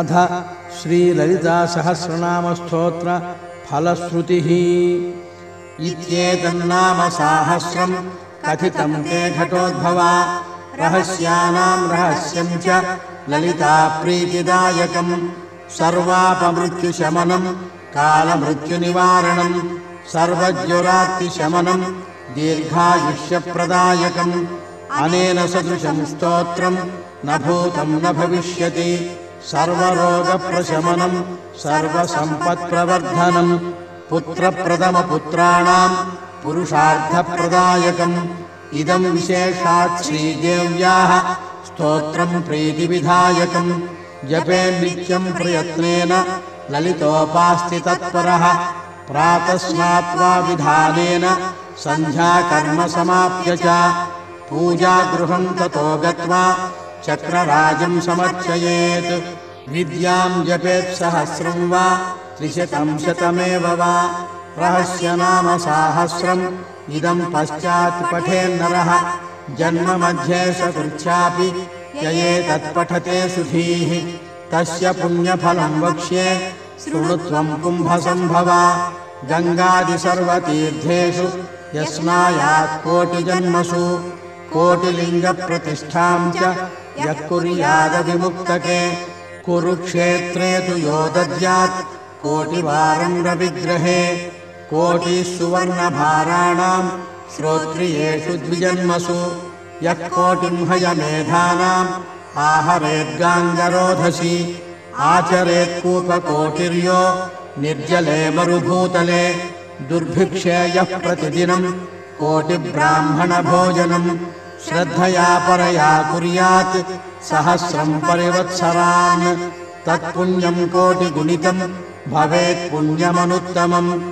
अथ श्रीललितासहस्रनामस्तोत्रफलश्रुतिः इत्येतन्नाम साहस्रम् कथितम् ते घटोद्भवा। रहस्यानाम् रहस्यम् च ललिताप्रीतिदायकम् सर्वापमृत्युशमनम् कालमृत्युनिवारणम् सर्वज्वरात्तिशमनम् दीर्घायुष्यप्रदायकम्। अनेन सदृशम् स्तोत्रम् न भूतम् न भविष्यति सर्वरोगप्रशमनम् सर्वसम्पत्प्रवर्धनम् पुत्रप्रथमपुत्राणाम् पुरुषार्थप्रदायकम्। इदम् विशेषात् श्रीदेव्याः स्तोत्रम् प्रीतिविधायकम्। जपे नित्यम् प्रयत्नेन ललितोपास्ति तत्परः प्रातः स्नात्वा विधानेन सन्ध्याकर्म समाप्य च पूजागृहम् ततो गत्वा चक्रराजम् समर्चयेत्। विद्याम् जपेत् सहस्रम् वा त्रिशतम् शतमेव वा। रहस्य नाम साहस्रम् इदम् पश्चात् पठेन्नरः। जन्ममध्ये सकृच्छापि ययेतत्पठते सुधीः। तस्य पुण्यफलम् वक्ष्ये शृणुत्वम् कुम्भसम्भवा। गङ्गादिसर्वतीर्थेषु यस्मायात् कोटिजन्मसु। कोटिलिङ्गप्रतिष्ठाम् च यः कुर्यादविमुक्तके। कुरुक्षेत्रे तु यो दद्यात् कोटिवारम् रविग्रहे। कोटिः सुवर्णभाराणाम् श्रोत्रियेषु द्विजन्मसु। यः कोटिम् हयमेधानाम् आहरेद्गाङ्गरोधसि। आचरेत्कूपकोटिर्यो निर्जले मरुभूतले। दुर्भिक्षे यः प्रतिदिनम् कोटिब्राह्मणभोजनम् श्रद्धया परया कुर्यात् सहस्रम् परिवत्सरान्। तत्पुण्यम् कोटिगुणितम्। भवेत्पुण्यमनुत्तमम्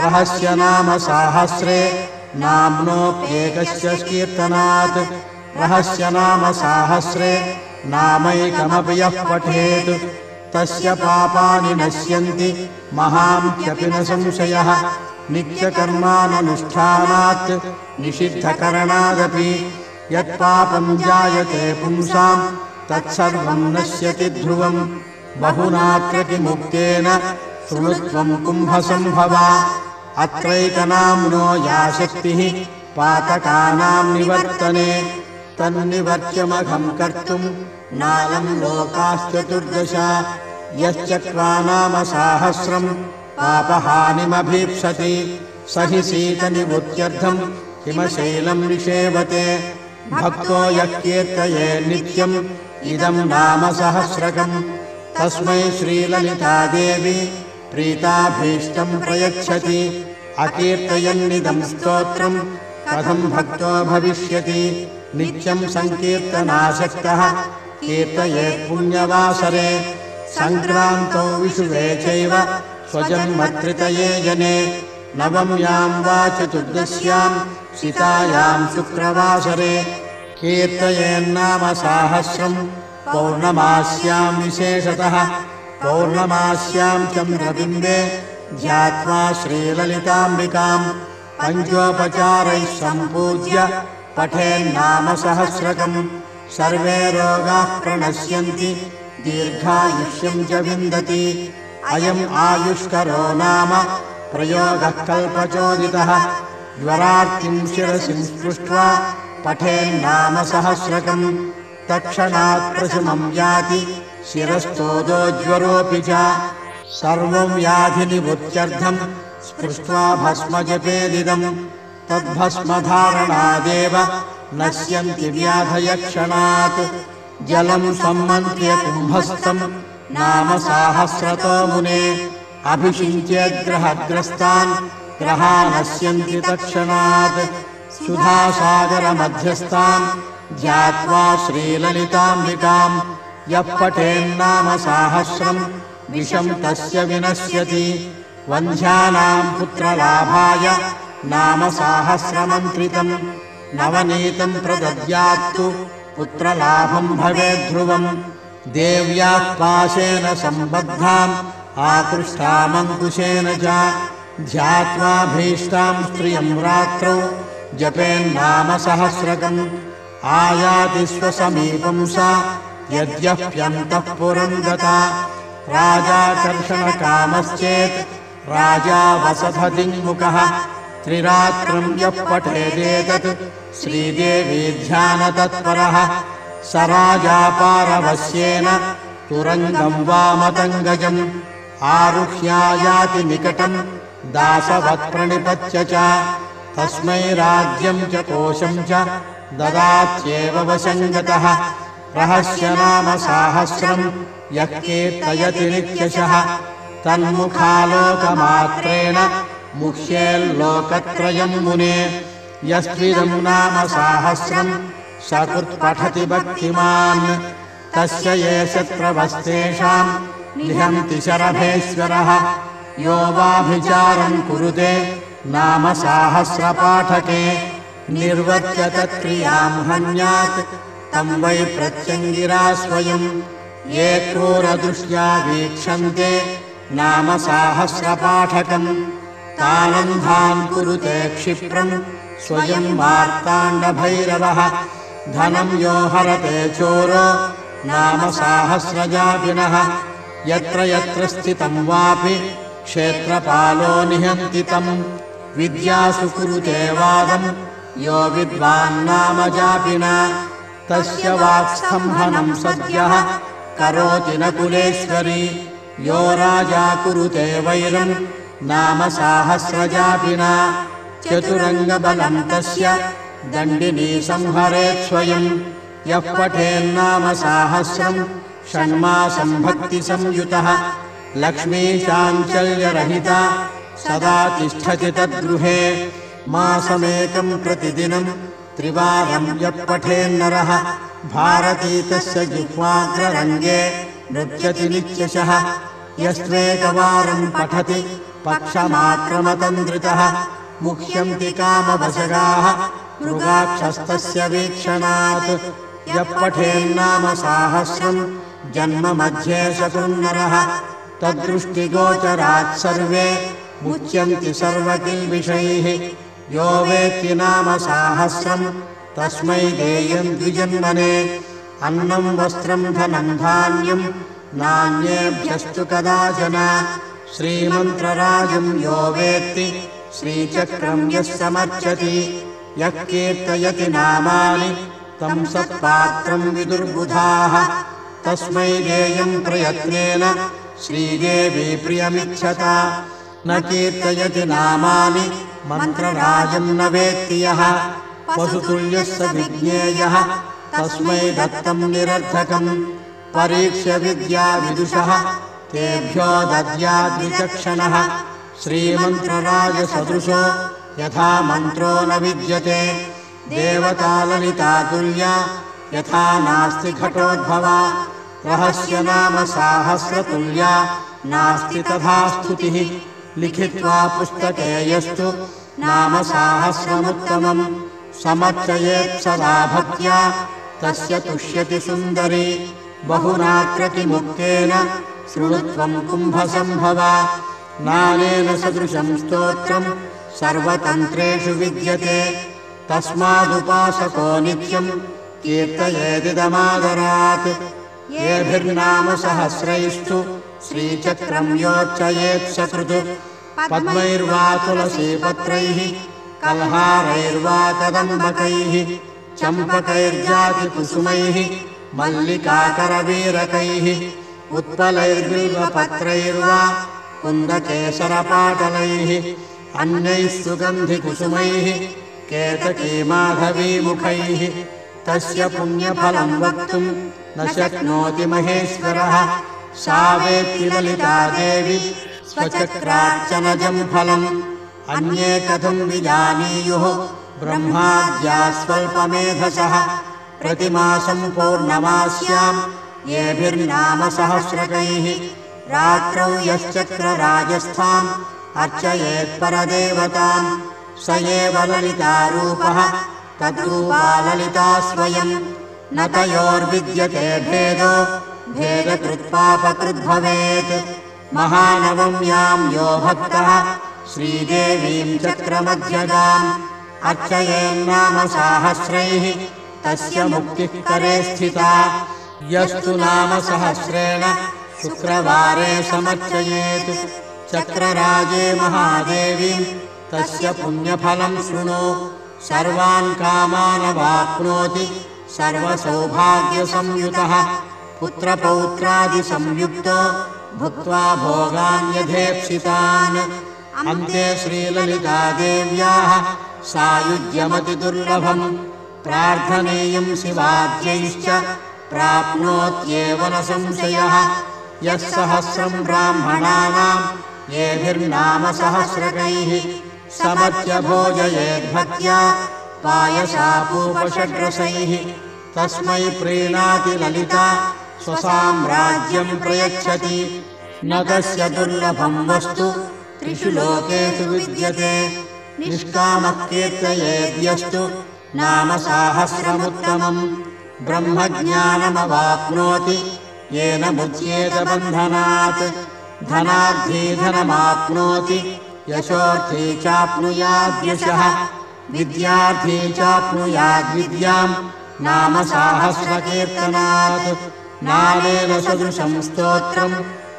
रहस्य नाम साहस्रे। नाम्नोऽप्येकस्य कीर्तनात्। रहस्य नाम साहस्रे। नामैकमपि यः पठेत्। तस्य पापानि नश्यन्ति। महान्त्यपि न संशयः। नित्यकर्माननुष्ठानात्। निषिद्धकरणादपि यत्पापम् जायते पुंसाम् तत्सर्वम् नश्यति ध्रुवम् बहुनात्र किमुक्तेन शृणुत्वम् कुम्भसम्भवा। अत्रैकनाम्नो या शक्तिः पातकानाम् निवर्तने। तन्निवर्त्यमघम् कर्तुम् नालम् लोकाश्चतुर्दश। यश्चक्रानाम साहस्रम् पापहानिमभीप्सति स हि सीतनिवृत्त्यर्थम् हिमशैलम् निषेवते भक्तो यः कीर्तये नित्यम् इदम् नाम सहस्रकम्। तस्मै श्रीललितादेवी प्रीताभीष्टम् प्रयच्छति। अकीर्तयन्निदम् स्तोत्रम् कथम् भक्तो भविष्यति। नित्यम् सङ्कीर्तनासक्तः कीर्तयेत्पुण्यवासरे सङ्क्रान्तौ विषुवे चैव स्वजन्मत्रितये जने। नवम्याम् वा चतुर्दश्याम् सितायाम् शुक्रवासरे कीर्तयेन्नाम साहस्रम् पौर्णमास्याम् विशेषतः पौर्णमास्याम् चन्द्रबिम्बे ध्यात्वा श्रीललिताम्बिकाम् पञ्चोपचारैः सम्पूज्य पठेन्नाम सहस्रकम् सर्वे रोगाः प्रणश्यन्ति दीर्घायुष्यम् च विन्दति। अयम् आयुष्करो नाम प्रयोगः कल्पचोदितः ज्वरार्तिम् शिरसिम् स्पृष्ट्वा पठेन्नाम सहस्रकम् तत्क्षणात् प्रशमम् याति शिरस्तोदोज्वरोऽपि च। सर्वम् व्याधिनिवृत्त्यर्थम् स्पृष्ट्वा भस्मजपेदिदम्। तद्भस्मधारणादेव नश्यन्ति व्याधयक्षणात्। जलम् सम्मन्त्र्य कुम्भस्थम् नाम साहस्रतो मुने अभिषिञ्चेद्ग्रहग्रस्तान् ग्रहा नश्यन्ति तत्क्षणात्। सुधासागरमध्यस्थाम् ध्यात्वा श्रीललिताम्बिकाम्। यः पठेन्नाम साहस्रम् विषम् तस्य विनश्यति। वन्ध्यानाम् पुत्रलाभाय नाम साहस्रमन्त्रितम्। नवनीतम् प्रदद्यात्तु पुत्रलाभम् भवेद्ध्रुवम् देव्याः पाशेन सम्बद्धाम् आकृष्टामङ्कुशेन च ध्यात्वा भीष्टाम् स्त्रियम् रात्रौ जपेन्नाम सहस्रकम् आयाति स्वसमीपम् सा यद्यप्यन्तः पुरम् गता। राजाकर्षणकामश्चेत् राजा वसधदिङ्मुखः त्रिरात्रम् यः पठेदेतत् श्रीदेवी ध्यानतत्परः। स राजापारवश्येन तुरङ्गम् वामतङ्गजम्। आरुह्यायाति निकटम् दासवत्प्रणिपत्य च। तस्मै राज्यम् च कोशम् च। ददात्येव वशङ्गतः। रहस्य नाम साहस्रम् यः कीर्तयति नित्यशः। तन्मुखालोकमात्रेण मुह्येल्लोकत्रयम् मुने। यस्त्विदम् नाम साहस्रम् सकृत्पठति भक्तिमान्। तस्य ये शत्रवस्तेषाम् निहन्ति शरभेश्वरः यो वाभिचारम् कुरुते नाम साहस्रपाठके। निर्वर्त्य तत्क्रियाम् हन्यात् तम् वै प्रत्यङ्गिरा स्वयम् ये क्रूरदृष्ट्या वीक्षन्ते नाम साहस्रपाठकम् तानन्धान् कुरुते क्षिप्रम् स्वयम् मार्ताण्डभैरवः। धनम् यो हरते चोरो नाम साहस्रजापिनः यत्र यत्र स्थितम् वापि क्षेत्रपालो निहन्ति तम् विद्यासु कुरुते वादम् यो विद्वान्नाम जापिना तस्य वाक्स्तम्भनम् सद्यः। करोति न कुलेश्वरी। यो राजा कुरुते वैरम् नाम साहस्रजापिना चतुरङ्गबलम् तस्य। दण्डिनी संहरेत् स्वयम् यः पठेन्नाम साहस्रम्। षण्मासम् भक्तिसंयुतः लक्ष्मीचाञ्चल्यरहिता सदा तिष्ठति तद्गृहे मासमेकम् प्रतिदिनम् त्रिवारम् यः पठेन्नरः भारतीतस्य जिह्वाग्ररङ्गे नृत्यति नित्यशः यस्त्वेकवारम् पठति पक्षमाक्रमतन्द्रितः मुह्यन्ति कामवशगाः मृगाक्षस्तस्य वीक्षणात् यः पठेन्नाम साहस्रम् जन्म मध्ये शकुन्नरः तद्दृष्टिगोचरात् सर्वे मुच्यन्ति सर्वकिल्बिषैः। यो वेत्ति नाम साहस्रम् तस्मै देयम् द्विजन्मने। अन्नम् वस्त्रम् धनम् धान्यम् नान्येभ्यस्तु कदाचन। श्रीमन्त्रराजम् यो वेत्ति श्रीचक्रम् यः समर्चति। यः कीर्तयति नामानि तम् सत्पात्रम् विदुर्बुधाः। तस्मै देयम् प्रयत्नेन श्रीदेवी प्रियमिच्छता। न कीर्तयति नामानि मन्त्रराजम् न वेत्ति यः। पशुतुल्यः स विज्ञेयः तस्मै दत्तम् निरर्थकम् परीक्ष्य विद्याविदुषः तेभ्यो दद्याद्विचक्षणः श्रीमन्त्रराजसदृशो यथा मन्त्रो न विद्यते। देवताललितातुल्या यथा नास्ति घटोद्भवा रहस्य नाम साहस्रतुल्या। नास्ति तथा स्तुतिः। लिखित्वा पुस्तके यस्तु। नाम साहस्रमुत्तमम्। समर्चयेत् सदा भक्त्या। तस्य तुष्यति सुन्दरी। बहुनात्र किमुक्तेन। शृणुत्वम् कुम्भसम्भवा। नानेन सदृशम् स्तोत्रम् सर्वतन्त्रेषु विद्यते। तस्मादुपासको नित्यम्। कीर्तयेदिदमादरात् येभिर्नाम सहस्रैस्तु श्रीचक्रम् योच्चयेत् सकृत् पद्मैर्वा तुलसीपत्रैः कल्हारैर्वा कदम्बकैः चम्पकैर्जातिकुसुमैः मल्लिकाकरवीरकैः उत्पलैर्बिल्वपत्रैर्वा कुन्दकेशरपाटलैः अन्यैः सुगन्धिकुसुमैः केतकीमाधवीमुखैः। तस्य पुण्यफलम् वक्तुम् न शक्नोति महेश्वरः। सा वेत्ति ललिता देवि स्वचक्रार्चनजम् फलम्। अन्ये कथम् विजानीयुः ब्रह्माद्या स्वल्पमेधसः। प्रतिमासम् पूर्णमास्याम् येभिर्नाम सहस्रकैः। रात्रौ यश्चक्रराजस्थाम् अर्चयेत्परदेवताम् स एव ललितारूपः तद्रूपा ललिता स्वयम् न तयोर्विद्यते भेदो भेदकृत्पापकृद्भवेत् महानवम्याम् यो भक्तः श्रीदेवीम् चक्रमध्यगाम्। अर्चयेन्नाम साहस्रैः तस्य मुक्तिः करे स्थिता। यस्तु नाम सहस्रेण शुक्रवारे समर्चयेत्। चक्रराजे महादेवीम् तस्य पुण्यफलम् शृणु। सर्वान् कामानवाप्नोति सर्वसौभाग्यसंयुतः पुत्रपौत्रादिसंयुक्तो भुक्त्वा भोगान्यधेप्सितान्। अन्ते श्रीललितादेव्याः सायुज्यमतिदुर्लभम् प्रार्थनेयम् शिवाद्यैश्च प्राप्नोत्येव न संशयः। यः सहस्रम् ब्राह्मणानाम् येभिर्नाम सहस्रकैः समत्यभोजयेद्भक्त्या पायसापूपषड्रसैः तस्मै प्रीणाति ललिता स्वसाम्राज्यम् प्रयच्छति। न तस्य दुर्लभम् वस्तु त्रिषु लोकेषु विद्यते। निष्कामः कीर्तयेद्यस्तु नाम साहस्रमुत्तमम्। ब्रह्मज्ञानमवाप्नोति येन मुच्येतबन्धनात् धनार्थी धनमाप्नोति यशोर्थी चाप्नुयाद्यशः विद्यार्थी चाप्नुयाद्विद्याम् नाम साहस्रकीर्तनात्। नालेन सदृशम् स्तोत्रम्।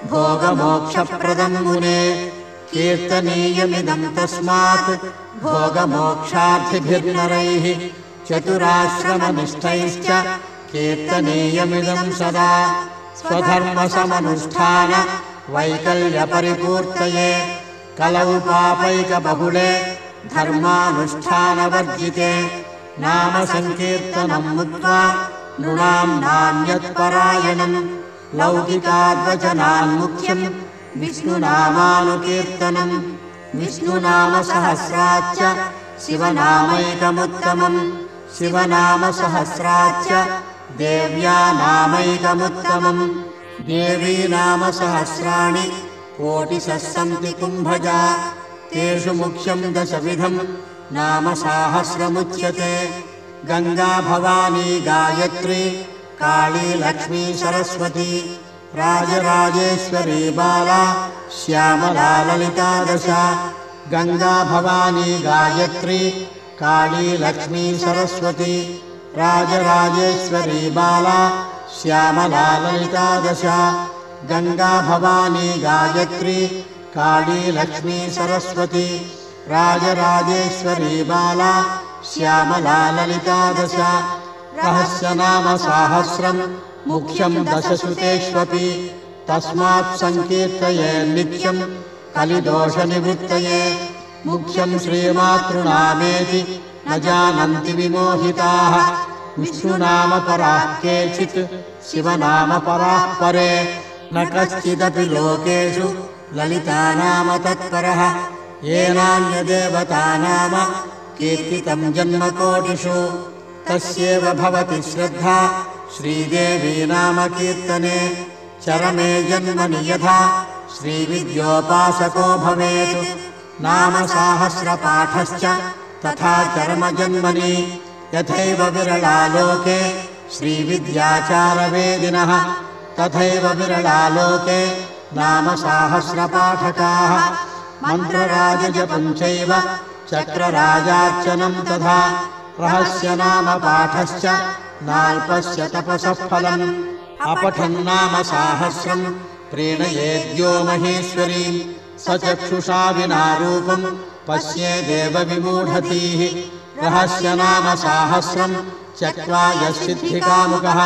भोगमोक्षप्रदम् मुने। कीर्तनीयमिदम् तस्मात्। भोगमोक्षार्थिभिर्नरैः। चतुराश्रमनिष्ठैश्च कीर्तनीयमिदम् सदा। स्वधर्मसमनुष्ठान। वैकल्यपरिपूर्तये। कलौ पापैकबहुले धर्मानुष्ठानवर्जिते। नाम सङ्कीर्तनम् मुक्त्वा नृणाम् नान्यत्परायणम्। लौकिकाद्वचनान्मुख्यम् विष्णुनामानुकीर्तनम्। विष्णुनामसहस्राच्च शिवनामैकमुत्तमम्। शिवनामसहस्राच्च देव्या नामैकमुत्तमम् देवी नाम सहस्राणि कोटिशः सन्ति कुम्भजा तेषु मुख्यम् दशविधम् नाम साहस्रमुच्यते। गङ्गा भवानी गायत्री काली लक्ष्मी सरस्वती राजराजेश्वरी बाला श्यामला ललितादश गङ्गा भवानी गायत्री काली लक्ष्मी सरस्वती राजराजेश्वरी बाला श्यामला ललितादश गङ्गा भवानी गायत्री काली लक्ष्मी सरस्वती राजराजेश्वरी बाला श्यामला ललितादश रहस्य नाम साहस्रम् मुख्यम् दशश्रुतेष्वपि तस्मात् सङ्कीर्तये नित्यम् कलिदोषनिवृत्तये मुख्यम् श्रीमातृनामेति न जानन्ति विमोहिताः विष्णुनामपराः केचित् शिवनामपराः परे न कश्चिदपि लोकेषु ललितानाम तत्परः येनान्यदेवतानाम कीर्तितम् जन्मकोटिषु। तस्येव भवति श्रद्धा। श्रीदेवी नाम कीर्तने। चरमे जन्मनि यथा। श्रीविद्योपासको भवेत्। नाम साहस्रपाठश्च तथा चरमजन्मनि यथैव विरलालोके श्रीविद्याचारवेदिनः। तथैव विरलालोके नाम साहस्रपाठकाः। मन्त्रराजजपम् चैव चक्रराजार्चनम् तथा रहस्य नाम पाठश्च नाल्पस्य तपसः फलम्। अपठन्नाम साहस्रम् प्रीणयेद्यो महेश्वरीम्। स चक्षुषा विना रूपम् पश्येदेव विमूढतीः। रहस्य नाम साहस्रम् यश्चिद्धिकामुकः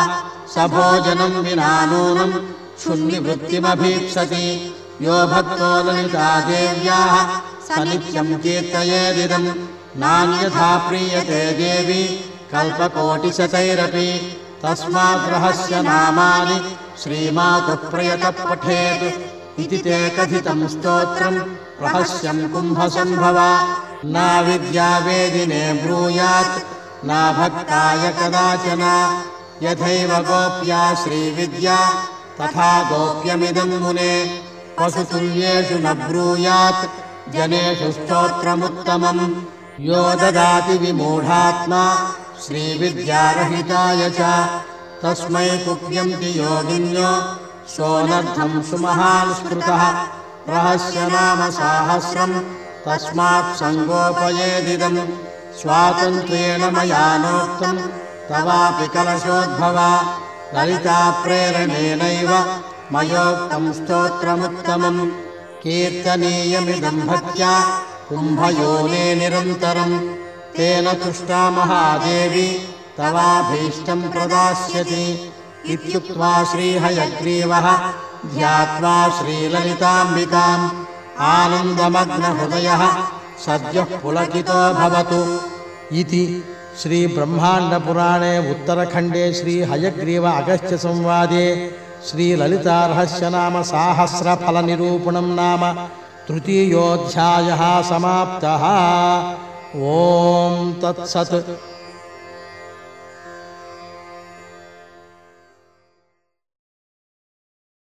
स भोजनम् विना नूनम् शून्यवृत्तिमभीप्सति यो भक्तो ललिता देव्याः स नित्यम् कीर्तयेदिदम्। नान्यथा प्रीयते देवी कल्पकोटिशतैरपि। तस्माद्रहस्य नामानि श्रीमातुः प्रयतः पठेत् इति ते कथितम् स्तोत्रम् रहस्यम् कुम्भसम्भव। ब्रूयात् नाभक्ताय कदाचन। यथैव गोप्या श्रीविद्या तथा गोप्यमिदम् मुने। पशुतुल्येषु न ब्रूयात् जनेषु स्तोत्रमुत्तमम्। यो ददाति विमूढात्मा श्रीविद्यारहिताय च। तस्मै कुप्यन्ति योगिन्यो सोऽनर्थम् सुमहान् स्मृतः। रहस्य नाम साहस्रम् तस्मात् सङ्गोपयेदिदम्। स्वातन्त्र्येण मया नोक्तम् तवापि कलशोद्भवा ललिताप्रेरणेनैव मयोक्तम् स्तोत्रमुत्तमम्। कीर्तनीयमिदम् भक्त्या कुम्भयोने निरन्तरम्। तेन तुष्टा महादेवी तवाभीष्टम् प्रदास्यति। इत्युक्त्वा श्रीहयग्रीवः ध्यात्वा श्रीललिताम्बिकाम्। आनन्दमग्नहृदयः सद्यः पुलकितो भवतु। इति श्रीब्रह्माण्डपुराणे उत्तरखण्डे श्रीहयग्रीव अगस्त्यसंवादे साहस्रफलनिरूपणम् नाम तृतीयोऽध्यायः समाप्तः। ॐ तत्सत्